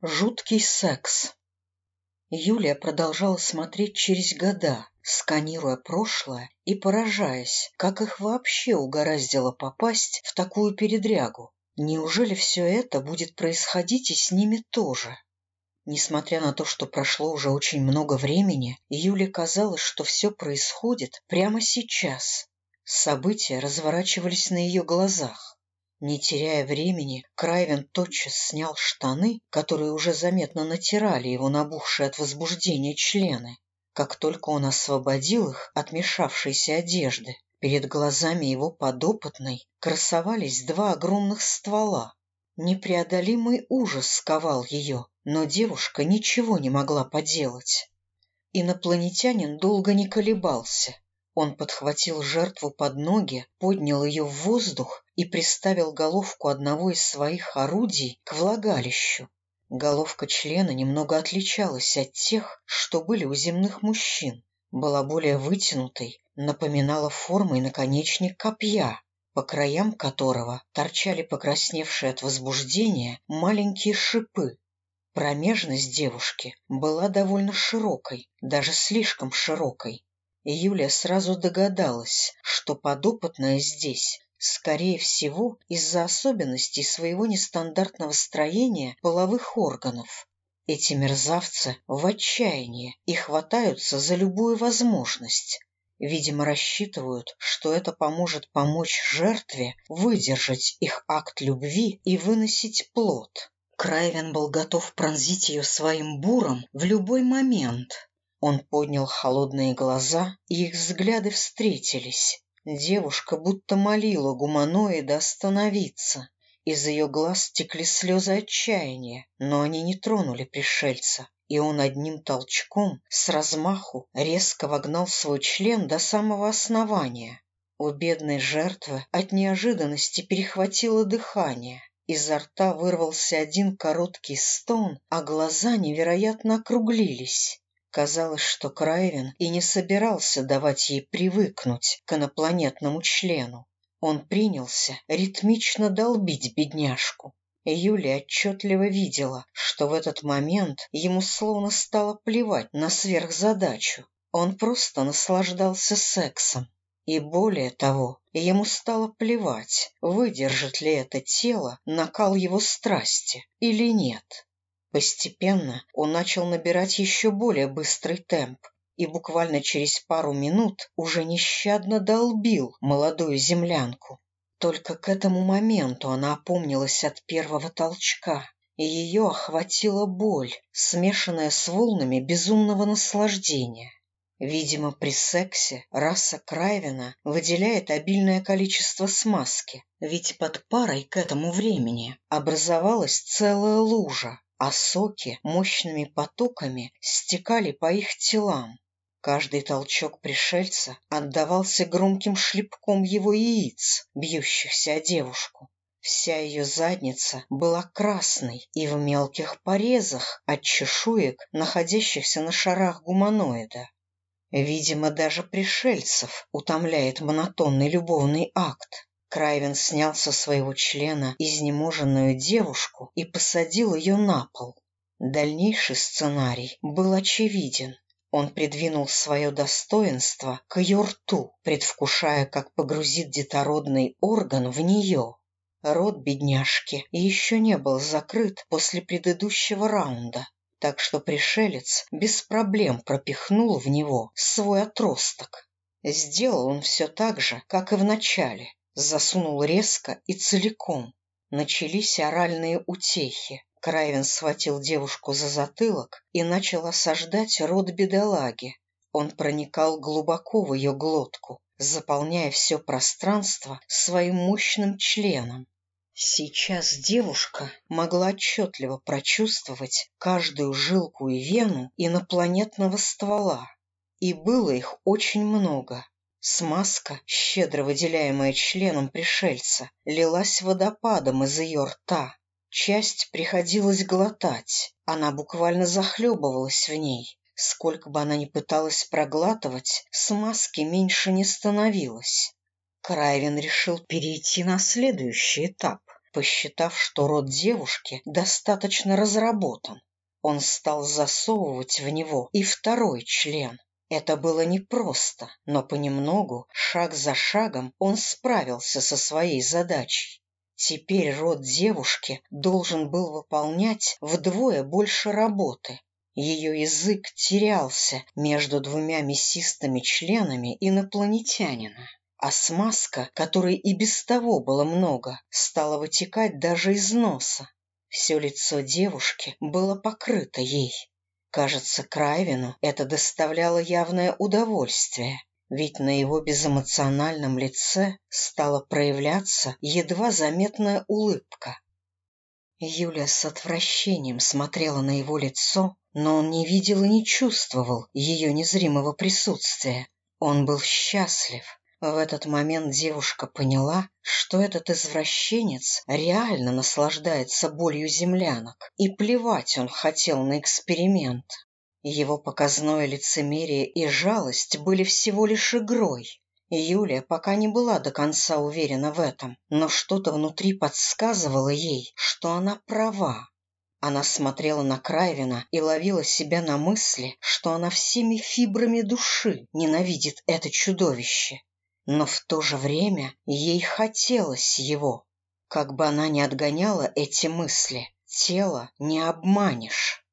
Жуткий секс. Юлия продолжала смотреть через года, сканируя прошлое и поражаясь, как их вообще угораздило попасть в такую передрягу. Неужели все это будет происходить и с ними тоже? Несмотря на то, что прошло уже очень много времени, Юле казалось, что все происходит прямо сейчас. События разворачивались на ее глазах. Не теряя времени, Крайвен тотчас снял штаны, которые уже заметно натирали его набухшие от возбуждения члены. Как только он освободил их от мешавшейся одежды, перед глазами его подопытной красовались два огромных ствола. Непреодолимый ужас сковал ее, но девушка ничего не могла поделать. Инопланетянин долго не колебался. Он подхватил жертву под ноги, поднял ее в воздух и приставил головку одного из своих орудий к влагалищу. Головка члена немного отличалась от тех, что были у земных мужчин. Была более вытянутой, напоминала формой наконечник копья, по краям которого торчали покрасневшие от возбуждения маленькие шипы. Промежность девушки была довольно широкой, даже слишком широкой, и Юлия сразу догадалась, что подопытная здесь, скорее всего, из-за особенностей своего нестандартного строения половых органов. Эти мерзавцы в отчаянии и хватаются за любую возможность. Видимо, рассчитывают, что это поможет помочь жертве выдержать их акт любви и выносить плод. Крайвен был готов пронзить ее своим буром в любой момент, он поднял холодные глаза, и их взгляды встретились. Девушка будто молила гуманоида остановиться. Из ее глаз текли слезы отчаяния, но они не тронули пришельца, и он одним толчком с размаху резко вогнал свой член до самого основания. У бедной жертвы от неожиданности перехватило дыхание. Изо рта вырвался один короткий стон, а глаза невероятно округлились. Казалось, что Крайвен и не собирался давать ей привыкнуть к инопланетному члену. Он принялся ритмично долбить бедняжку. Юля отчетливо видела, что в этот момент ему словно стало плевать на сверхзадачу. Он просто наслаждался сексом. И более того, ему стало плевать, выдержит ли это тело накал его страсти или нет. Постепенно он начал набирать еще более быстрый темп и буквально через пару минут уже нещадно долбил молодую землянку. Только к этому моменту она опомнилась от первого толчка, и ее охватила боль, смешанная с волнами безумного наслаждения. Видимо, при сексе раса Крайвена выделяет обильное количество смазки, ведь под парой к этому времени образовалась целая лужа, а соки мощными потоками стекали по их телам. Каждый толчок пришельца отдавался громким шлепком его яиц, бьющихся о девушку. Вся ее задница была красной и в мелких порезах от чешуек, находящихся на шарах гуманоида. Видимо, даже пришельцев утомляет монотонный любовный акт. Крайвен снял со своего члена изнеможенную девушку и посадил ее на пол. Дальнейший сценарий был очевиден. Он придвинул свое достоинство к ее рту, предвкушая, как погрузит детородный орган в нее. Рот бедняжки еще не был закрыт после предыдущего раунда, так что пришелец без проблем пропихнул в него свой отросток. Сделал он все так же, как и в начале, засунул резко и целиком. Начались оральные утехи. Крайвен схватил девушку за затылок и начал осаждать рот бедолаги. Он проникал глубоко в ее глотку, заполняя все пространство своим мощным членом. Сейчас девушка могла отчетливо прочувствовать каждую жилку и вену инопланетного ствола. И было их очень много. Смазка, щедро выделяемая членом пришельца, лилась водопадом из ее рта. Часть приходилось глотать, она буквально захлебывалась в ней. Сколько бы она ни пыталась проглатывать, смазки меньше не становилось. Крайвен решил перейти на следующий этап, посчитав, что род девушки достаточно разработан. Он стал засовывать в него и второй член. Это было непросто, но понемногу, шаг за шагом, он справился со своей задачей. Теперь род девушки должен был выполнять вдвое больше работы. Ее язык терялся между двумя мясистыми членами инопланетянина, а смазка, которой и без того было много, стала вытекать даже из носа. Все лицо девушки было покрыто ей. Кажется, Крайвину это доставляло явное удовольствие, ведь на его безэмоциональном лице стала проявляться едва заметная улыбка. Юля с отвращением смотрела на его лицо, но он не видел и не чувствовал ее незримого присутствия. Он был счастлив. В этот момент девушка поняла, что этот извращенец реально наслаждается болью землянок, и плевать он хотел на эксперимент. Его показное лицемерие и жалость были всего лишь игрой. Юлия пока не была до конца уверена в этом, но что-то внутри подсказывало ей, что она права. Она смотрела на Крайвина и ловила себя на мысли, что она всеми фибрами души ненавидит это чудовище. Но в то же время ей хотелось его. Как бы она ни отгоняла эти мысли, тело не обманешь.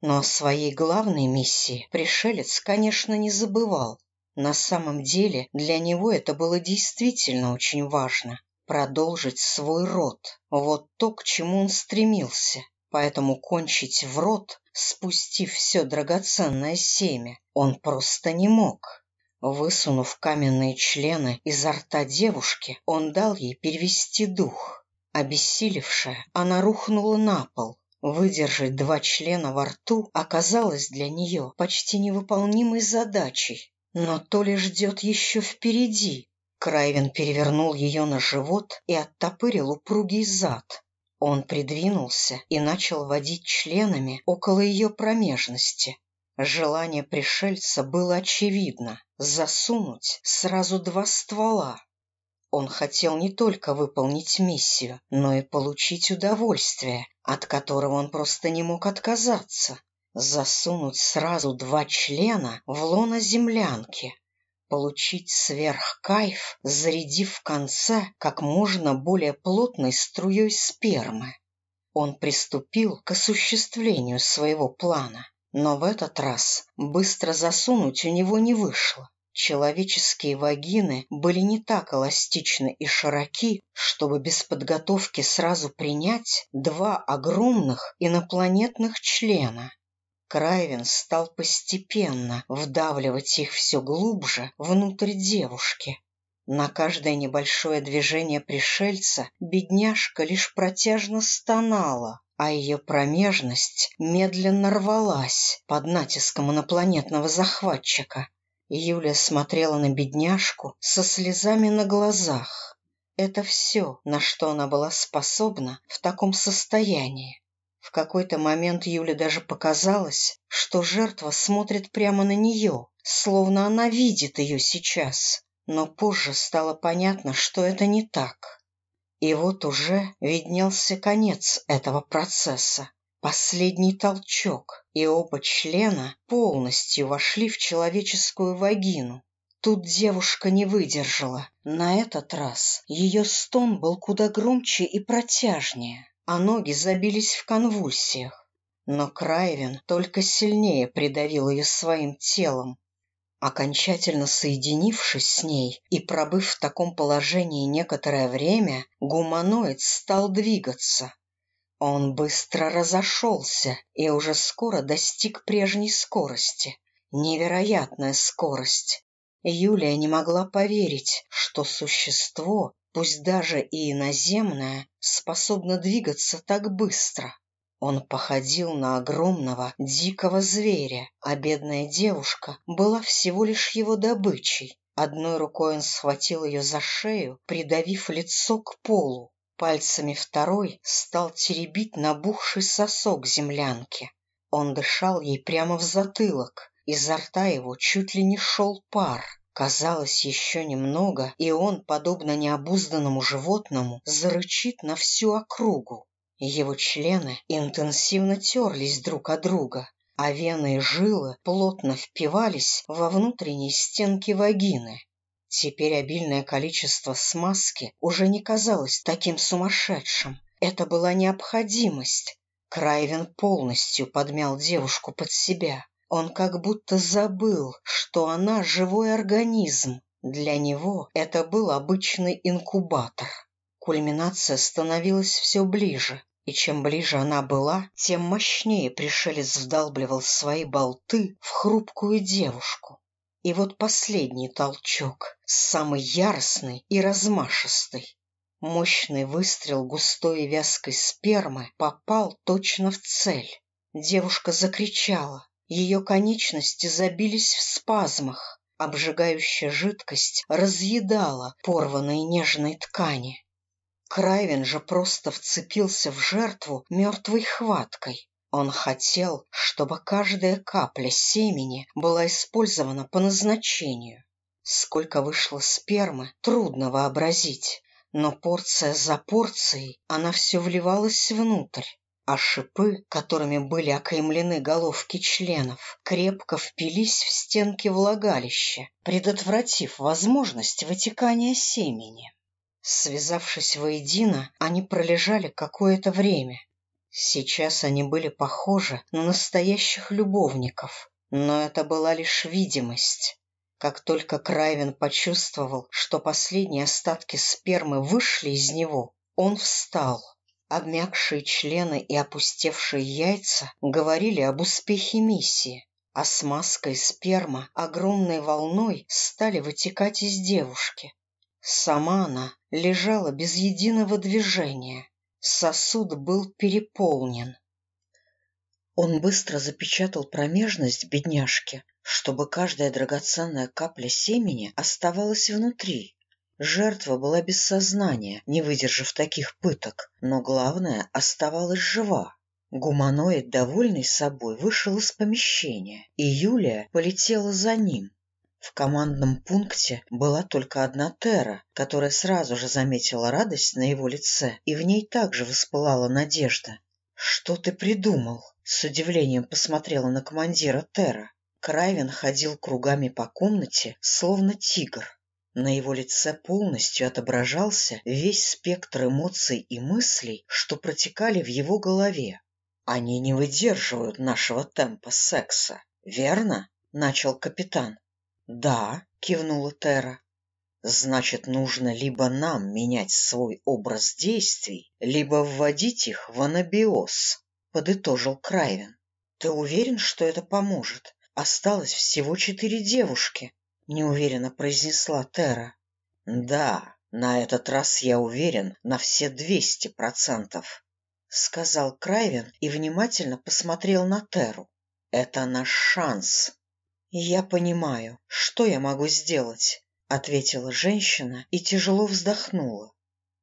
Но о своей главной миссии пришелец, конечно, не забывал. На самом деле для него это было действительно очень важно — продолжить свой род. Вот то, к чему он стремился. Поэтому кончить в рот, спустив все драгоценное семя, он просто не мог. Высунув каменные члены изо рта девушки, он дал ей перевести дух. Обессилевшая, она рухнула на пол, Выдержать два члена во рту оказалось для нее почти невыполнимой задачей. Но то ли ждет еще впереди. Крайвен перевернул ее на живот и оттопырил упругий зад. Он придвинулся и начал водить членами около ее промежности. Желание пришельца было очевидно — засунуть сразу два ствола. Он хотел не только выполнить миссию, но и получить удовольствие, от которого он просто не мог отказаться. Засунуть сразу два члена в лоно землянки. Получить сверхкайф, зарядив в конце как можно более плотной струей спермы. Он приступил к осуществлению своего плана, но в этот раз быстро засунуть у него не вышло. Человеческие вагины были не так эластичны и широки, чтобы без подготовки сразу принять два огромных инопланетных члена. Крайвен стал постепенно вдавливать их все глубже внутрь девушки. На каждое небольшое движение пришельца бедняжка лишь протяжно стонала, а ее промежность медленно рвалась под натиском инопланетного захватчика. Юля смотрела на бедняжку со слезами на глазах. Это все, на что она была способна в таком состоянии. В какой-то момент Юле даже показалось, что жертва смотрит прямо на нее, словно она видит ее сейчас. Но позже стало понятно, что это не так. И вот уже виднелся конец этого процесса. Последний толчок, и оба члена полностью вошли в человеческую вагину. Тут девушка не выдержала. На этот раз ее стон был куда громче и протяжнее, а ноги забились в конвульсиях. Но Крайвин только сильнее придавил ее своим телом. Окончательно соединившись с ней и пробыв в таком положении некоторое время, гуманоид стал двигаться, он быстро разошелся и уже скоро достиг прежней скорости. Невероятная скорость. Юлия не могла поверить, что существо, пусть даже и иноземное, способно двигаться так быстро. Он походил на огромного дикого зверя, а бедная девушка была всего лишь его добычей. Одной рукой он схватил ее за шею, придавив лицо к полу. Пальцами второй стал теребить набухший сосок землянки. Он дышал ей прямо в затылок. Изо рта его чуть ли не шел пар. Казалось, еще немного, и он, подобно необузданному животному, зарычит на всю округу. Его члены интенсивно терлись друг от друга, а вены и жилы плотно впивались во внутренние стенки вагины. Теперь обильное количество смазки уже не казалось таким сумасшедшим. Это была необходимость. Крайвен полностью подмял девушку под себя. Он как будто забыл, что она живой организм. Для него это был обычный инкубатор. Кульминация становилась все ближе, и чем ближе она была, тем мощнее пришелец вдалбливал свои болты в хрупкую девушку. И вот последний толчок, самый яростный и размашистый. Мощный выстрел густой и вязкой спермы попал точно в цель. Девушка закричала, ее конечности забились в спазмах. Обжигающая жидкость разъедала порванные нежные ткани. Крайвен же просто вцепился в жертву мертвой хваткой. Он хотел, чтобы каждая капля семени была использована по назначению. Сколько вышло спермы, трудно вообразить, но порция за порцией она все вливалась внутрь а шипы, которыми были окаймлены головки членов, крепко впились в стенки влагалища, предотвратив возможность вытекания семени. Связавшись воедино, они пролежали какое-то время. Сейчас они были похожи на настоящих любовников, но это была лишь видимость. Как только Крайвен почувствовал, что последние остатки спермы вышли из него, он встал — Обмякшие члены и опустевшие яйца говорили об успехе миссии, а смазка и сперма огромной волной стали вытекать из девушки. Сама она лежала без единого движения. Сосуд был переполнен. Он быстро запечатал промежность бедняжки, чтобы каждая драгоценная капля семени оставалась внутри, Жертва была без сознания, не выдержав таких пыток, но главное, оставалась жива. Гуманоид, довольный собой, вышел из помещения, и Юлия полетела за ним. В командном пункте была только одна Тера, которая сразу же заметила радость на его лице, и в ней также воспылала надежда. «Что ты придумал?» — с удивлением посмотрела на командира Тера. Крайвен ходил кругами по комнате, словно тигр. На его лице полностью отображался весь спектр эмоций и мыслей, что протекали в его голове. «Они не выдерживают нашего темпа секса, верно?» — начал капитан. «Да», — кивнула Тера. «Значит, нужно либо нам менять свой образ действий, либо вводить их в анабиоз», — подытожил Крайвен. «Ты уверен, что это поможет? Осталось всего четыре девушки», — неуверенно произнесла Тера. «Да, на этот раз я уверен на все двести процентов», — сказал Крайвен и внимательно посмотрел на Теру. «Это наш шанс». «Я понимаю, что я могу сделать», — ответила женщина и тяжело вздохнула.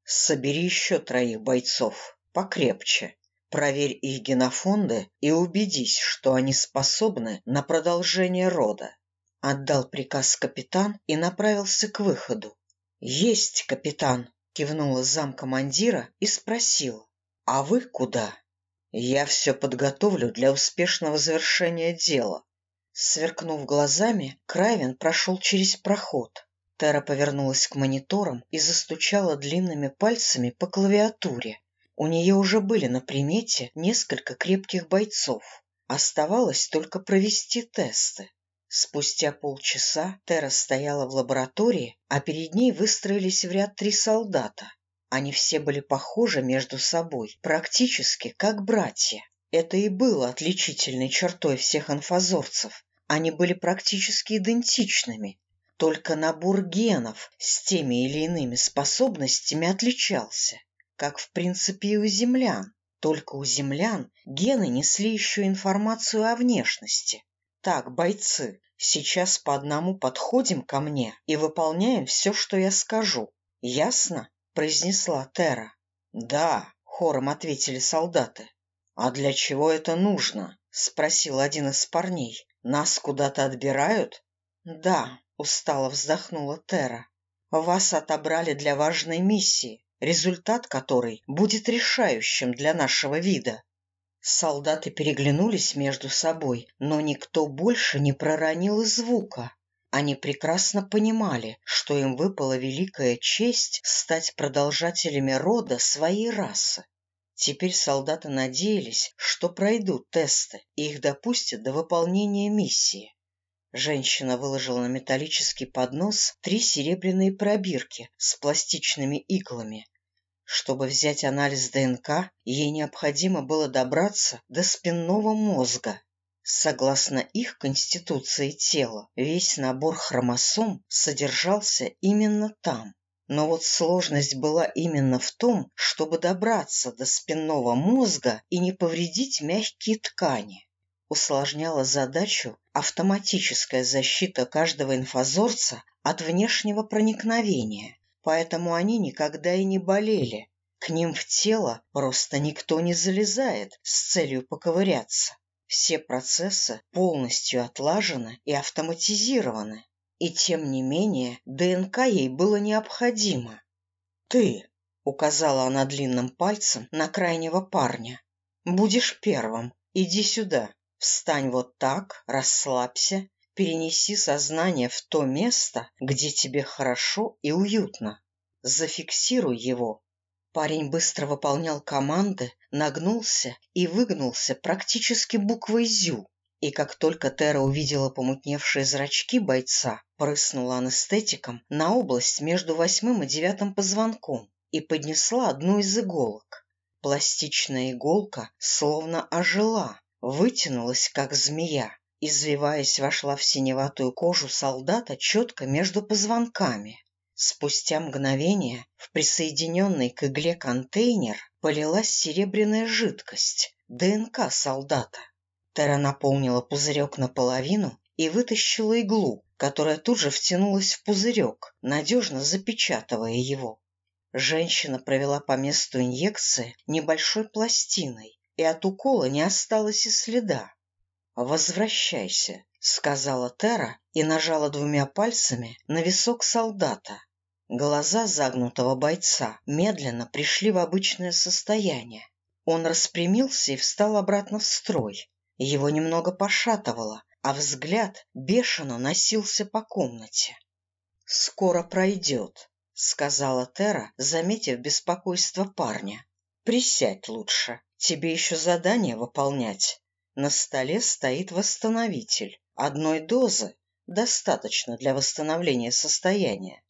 «Собери еще троих бойцов, покрепче. Проверь их генофонды и убедись, что они способны на продолжение рода. Отдал приказ капитан и направился к выходу. «Есть, капитан!» — кивнула замкомандира и спросила. «А вы куда?» «Я все подготовлю для успешного завершения дела». Сверкнув глазами, Крайвен прошел через проход. Тера повернулась к мониторам и застучала длинными пальцами по клавиатуре. У нее уже были на примете несколько крепких бойцов. Оставалось только провести тесты. Спустя полчаса Тера стояла в лаборатории, а перед ней выстроились в ряд три солдата. Они все были похожи между собой, практически как братья. Это и было отличительной чертой всех анфазорцев. Они были практически идентичными. Только набор генов с теми или иными способностями отличался, как в принципе и у землян. Только у землян гены несли еще информацию о внешности. Так, бойцы, сейчас по одному подходим ко мне и выполняем все, что я скажу. Ясно? произнесла Тера. Да, хором ответили солдаты. А для чего это нужно? спросил один из парней. Нас куда-то отбирают? Да, устало вздохнула Тера. «Вас отобрали для важной миссии, результат которой будет решающим для нашего вида». Солдаты переглянулись между собой, но никто больше не проронил звука. Они прекрасно понимали, что им выпала великая честь стать продолжателями рода своей расы. Теперь солдаты надеялись, что пройдут тесты и их допустят до выполнения миссии. Женщина выложила на металлический поднос три серебряные пробирки с пластичными иглами. Чтобы взять анализ ДНК, ей необходимо было добраться до спинного мозга. Согласно их конституции тела, весь набор хромосом содержался именно там. Но вот сложность была именно в том, чтобы добраться до спинного мозга и не повредить мягкие ткани. Усложняла задачу автоматическая защита каждого инфозорца от внешнего проникновения, поэтому они никогда и не болели. К ним в тело просто никто не залезает с целью поковыряться. Все процессы полностью отлажены и автоматизированы. И тем не менее ДНК ей было необходимо. «Ты», — указала она длинным пальцем на крайнего парня, — «будешь первым. Иди сюда. Встань вот так, расслабься, перенеси сознание в то место, где тебе хорошо и уютно. Зафиксируй его». Парень быстро выполнял команды, нагнулся и выгнулся практически буквой «зю». И как только Тера увидела помутневшие зрачки бойца, прыснула анестетиком на область между восьмым и девятым позвонком и поднесла одну из иголок. Пластичная иголка словно ожила, вытянулась, как змея, извиваясь, вошла в синеватую кожу солдата четко между позвонками. Спустя мгновение в присоединенный к игле контейнер полилась серебряная жидкость, ДНК солдата. Тера наполнила пузырек наполовину и вытащила иглу, которая тут же втянулась в пузырек, надежно запечатывая его. Женщина провела по месту инъекции небольшой пластиной, и от укола не осталось и следа. «Возвращайся», — сказала Тера и нажала двумя пальцами на висок солдата. Глаза загнутого бойца медленно пришли в обычное состояние. Он распрямился и встал обратно в строй, его немного пошатывало, а взгляд бешено носился по комнате. «Скоро пройдет», — сказала Тера, заметив беспокойство парня. «Присядь лучше, тебе еще задание выполнять. На столе стоит восстановитель. Одной дозы достаточно для восстановления состояния».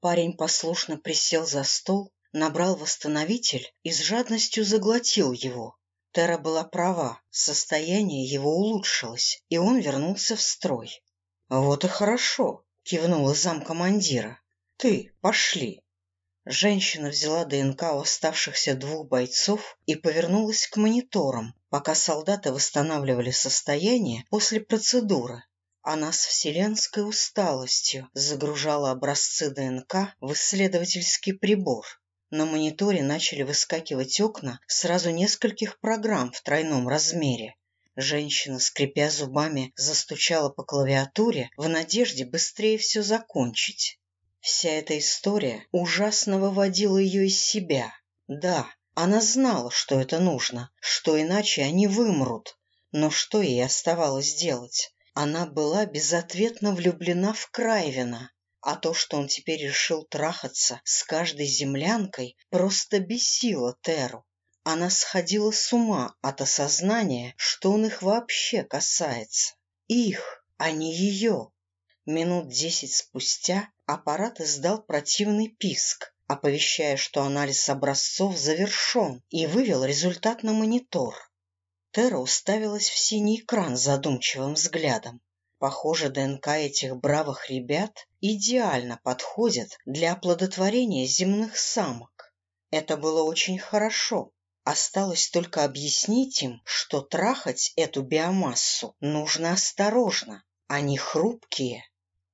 Парень послушно присел за стол, набрал восстановитель и с жадностью заглотил его. Тера была права, состояние его улучшилось, и он вернулся в строй. «Вот и хорошо», — кивнула замкомандира. «Ты, пошли». Женщина взяла ДНК у оставшихся двух бойцов и повернулась к мониторам, пока солдаты восстанавливали состояние после процедуры. Она с вселенской усталостью загружала образцы ДНК в исследовательский прибор. На мониторе начали выскакивать окна сразу нескольких программ в тройном размере. Женщина, скрипя зубами, застучала по клавиатуре в надежде быстрее все закончить. Вся эта история ужасно выводила ее из себя. Да, она знала, что это нужно, что иначе они вымрут. Но что ей оставалось делать? Она была безответно влюблена в Крайвина, а то, что он теперь решил трахаться с каждой землянкой, просто бесило Теру. Она сходила с ума от осознания, что он их вообще касается. Их, а не ее. Минут десять спустя аппарат издал противный писк, оповещая, что анализ образцов завершен, и вывел результат на монитор. Тера уставилась в синий экран задумчивым взглядом. Похоже, ДНК этих бравых ребят идеально подходит для оплодотворения земных самок. Это было очень хорошо. Осталось только объяснить им, что трахать эту биомассу нужно осторожно. Они хрупкие.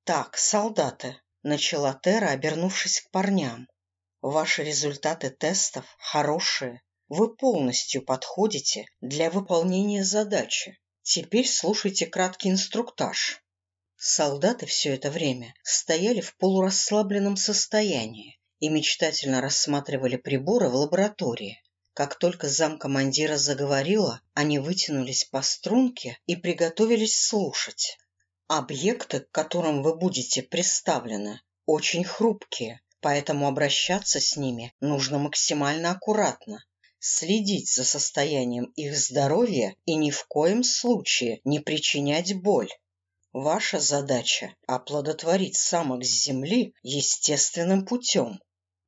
Так, солдаты, начала Тера, обернувшись к парням. Ваши результаты тестов хорошие. Вы полностью подходите для выполнения задачи. Теперь слушайте краткий инструктаж. Солдаты все это время стояли в полурасслабленном состоянии и мечтательно рассматривали приборы в лаборатории. Как только замкомандира заговорила, они вытянулись по струнке и приготовились слушать. Объекты, к которым вы будете представлены, очень хрупкие, поэтому обращаться с ними нужно максимально аккуратно, следить за состоянием их здоровья и ни в коем случае не причинять боль. Ваша задача – оплодотворить самок с земли естественным путем.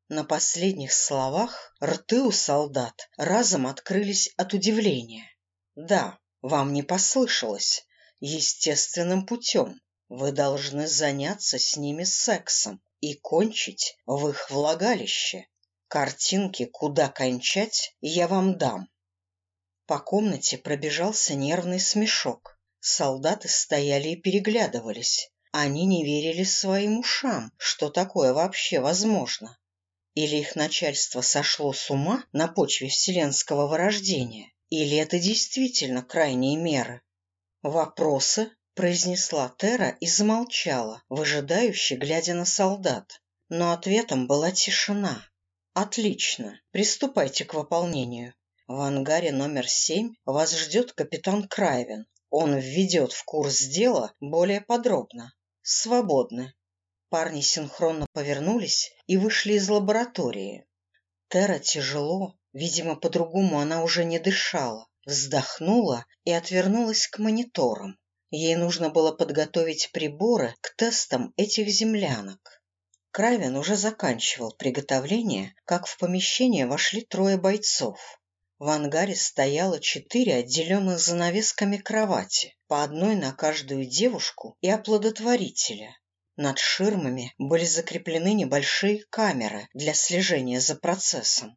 На последних словах рты у солдат разом открылись от удивления. Да, вам не послышалось естественным путем. Вы должны заняться с ними сексом и кончить в их влагалище. Картинки, куда кончать, я вам дам. По комнате пробежался нервный смешок. Солдаты стояли и переглядывались. Они не верили своим ушам, что такое вообще возможно. Или их начальство сошло с ума на почве вселенского вырождения, или это действительно крайние меры. «Вопросы?» — произнесла Тера и замолчала, выжидающе глядя на солдат. Но ответом была тишина. «Отлично. Приступайте к выполнению. В ангаре номер семь вас ждет капитан Крайвен. Он введет в курс дела более подробно. Свободны». Парни синхронно повернулись и вышли из лаборатории. Тера тяжело, видимо, по-другому она уже не дышала, вздохнула и отвернулась к мониторам. Ей нужно было подготовить приборы к тестам этих землянок. Кравин уже заканчивал приготовление, как в помещение вошли трое бойцов. В ангаре стояло четыре отделенных занавесками кровати, по одной на каждую девушку и оплодотворителя. Над ширмами были закреплены небольшие камеры для слежения за процессом.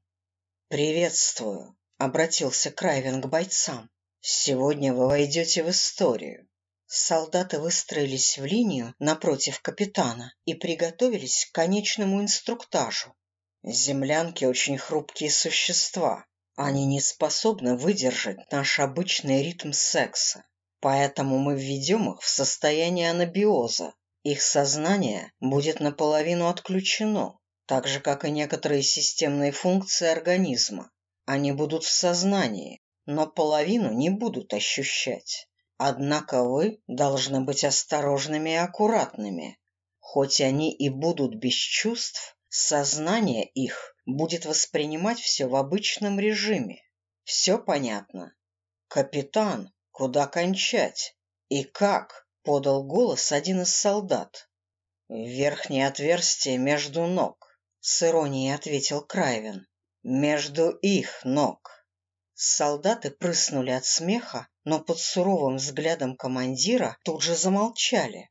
«Приветствую», обратился Крайвен к бойцам. «Сегодня вы войдете в историю». Солдаты выстроились в линию напротив капитана и приготовились к конечному инструктажу. Землянки очень хрупкие существа. Они не способны выдержать наш обычный ритм секса. Поэтому мы введем их в состояние анабиоза. Их сознание будет наполовину отключено, так же, как и некоторые системные функции организма. Они будут в сознании, но половину не будут ощущать. Однако вы должны быть осторожными и аккуратными. Хоть они и будут без чувств, сознание их будет воспринимать все в обычном режиме. Все понятно? Капитан, куда кончать? И как? Подал голос один из солдат. Верхнее отверстие между ног, с иронией ответил Крайвен между их ног. Солдаты прыснули от смеха, но под суровым взглядом командира тут же замолчали.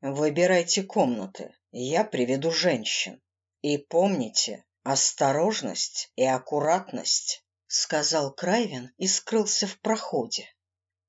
«Выбирайте комнаты, я приведу женщин. И помните, осторожность и аккуратность», — сказал Крайвен и скрылся в проходе.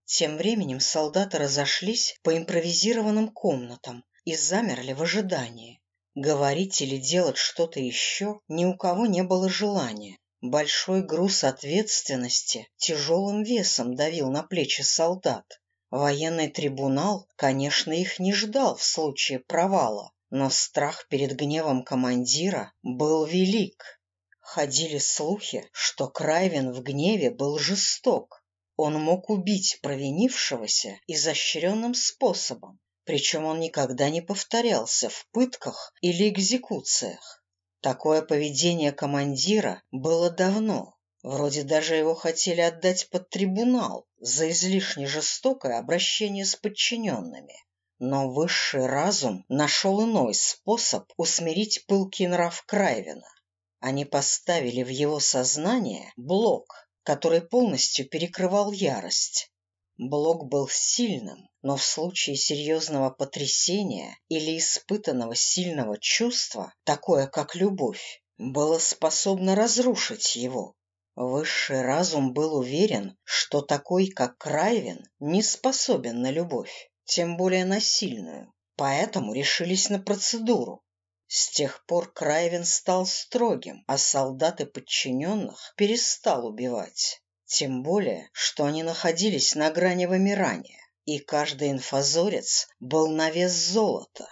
Тем временем солдаты разошлись по импровизированным комнатам и замерли в ожидании. Говорить или делать что-то еще ни у кого не было желания. Большой груз ответственности тяжелым весом давил на плечи солдат. Военный трибунал, конечно, их не ждал в случае провала, но страх перед гневом командира был велик. Ходили слухи, что Крайвин в гневе был жесток. Он мог убить провинившегося изощренным способом, причем он никогда не повторялся в пытках или экзекуциях. Такое поведение командира было давно. Вроде даже его хотели отдать под трибунал за излишне жестокое обращение с подчиненными. Но высший разум нашел иной способ усмирить пылкий нрав Крайвина. Они поставили в его сознание блок, который полностью перекрывал ярость. Блок был сильным, но в случае серьезного потрясения или испытанного сильного чувства, такое как любовь, было способно разрушить его. Высший разум был уверен, что такой, как Крайвин, не способен на любовь, тем более на сильную, поэтому решились на процедуру. С тех пор Крайвин стал строгим, а солдаты подчиненных перестал убивать. Тем более, что они находились на грани вымирания. и каждый инфазорец был на вес золота.